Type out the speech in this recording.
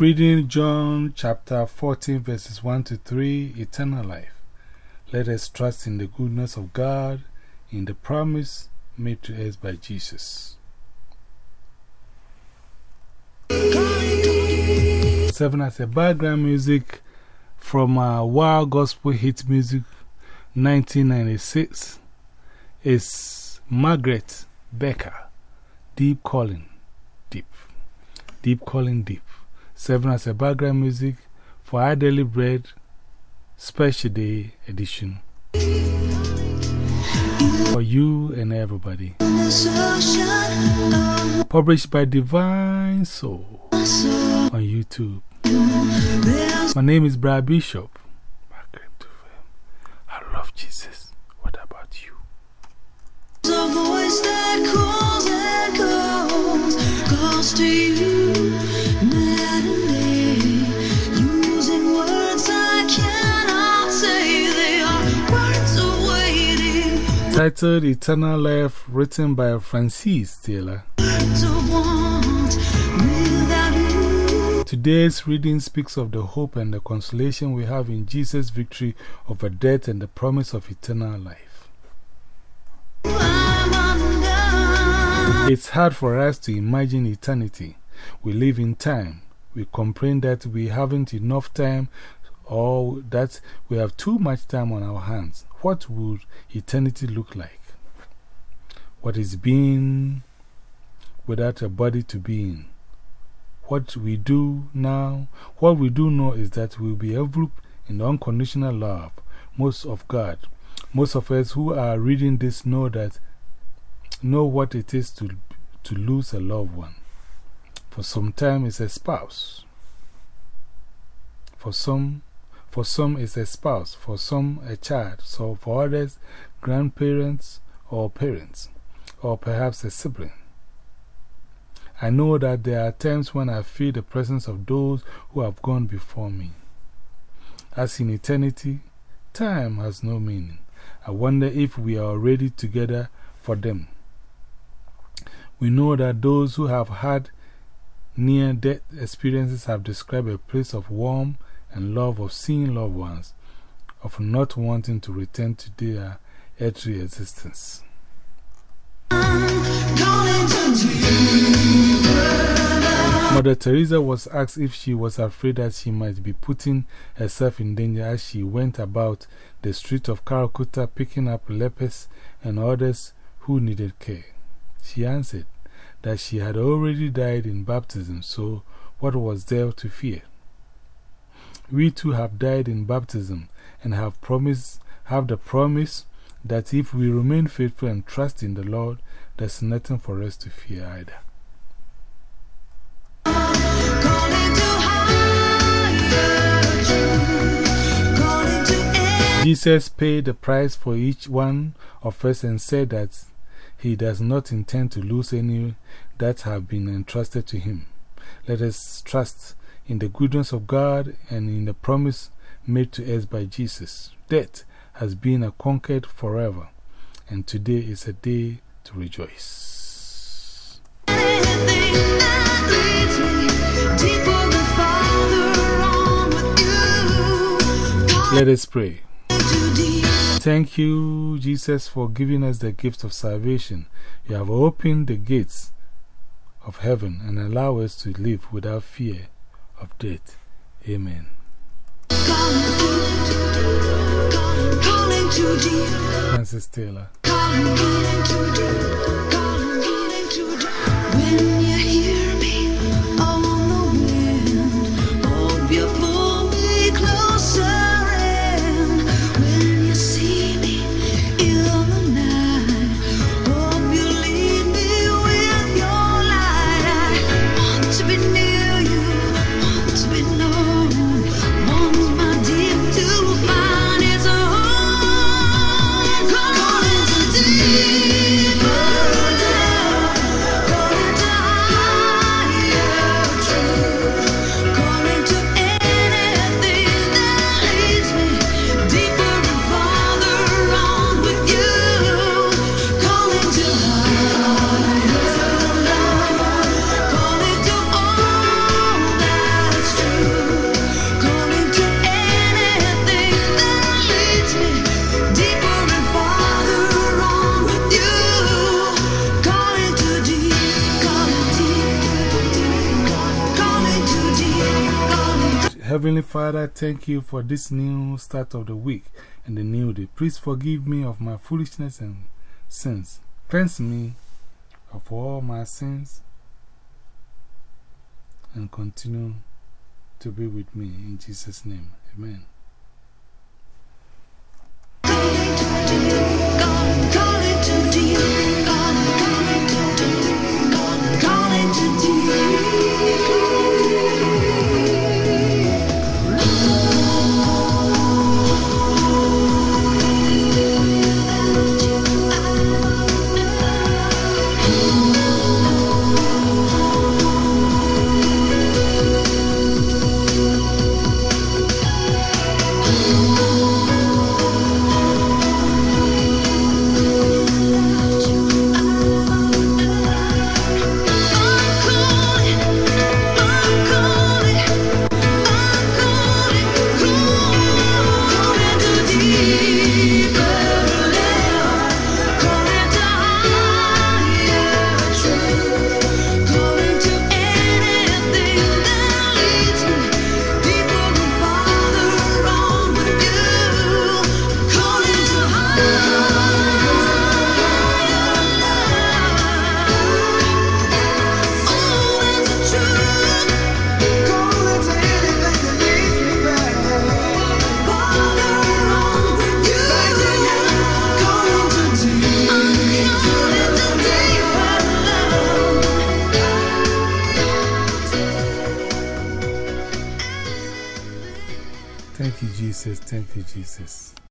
reading John chapter 14, verses 1 to 3, eternal life. Let us trust in the goodness of God, in the promise made to us by Jesus. 7 as a background music from our Wild Gospel Hit Music 1996 is Margaret Becker, Deep Calling, Deep, Deep Calling, Deep. 7 as a background music for our daily bread special day edition. For you and everybody. Published by Divine Soul on YouTube. My name is Brad Bishop. I love Jesus. What about you Titled Eternal Life, written by Francis Taylor. Today's reading speaks of the hope and the consolation we have in Jesus' victory over death and the promise of eternal life. It's hard for us to imagine eternity. We live in time. We complain that we haven't enough time or that we have too much time on our hands. What would eternity look like? What is being without a body to be in? What we do now, what we do know is that we'll be enveloped in the unconditional love, most of God. Most of us who are reading this know that know what it is to, to lose a loved one. For some time, it's a spouse. For some, for some, it's a spouse. For some, a child. So for others, grandparents or parents, or perhaps a sibling. I know that there are times when I feel the presence of those who have gone before me. As in eternity, time has no meaning. I wonder if we are already together for them. We know that those who have had near death experiences have described a place of warmth and love of seeing loved ones, of not wanting to return to their earthly existence. Mother Teresa was asked if she was afraid that she might be putting herself in danger as she went about the street of Calcutta picking up lepers and others who needed care. She answered that she had already died in baptism, so what was there to fear? We too have died in baptism and have, promised, have the promise that if we remain faithful and trust in the Lord, there's nothing for us to fear either. Jesus paid the price for each one of us and said that he does not intend to lose any that have been entrusted to him. Let us trust in the goodness of God and in the promise made to us by Jesus. Death has been conquered forever, and today is a day to rejoice. Let us pray. Thank you, Jesus, for giving us the gift of salvation. You have opened the gates of heaven and allow us to live without fear of death. Amen. Francis Taylor. Heavenly Father, thank you for this new start of the week and the new day. Please forgive me of my foolishness and sins. Cleanse me of all my sins and continue to be with me. In Jesus' name, amen. Jesus. Thank you, Jesus.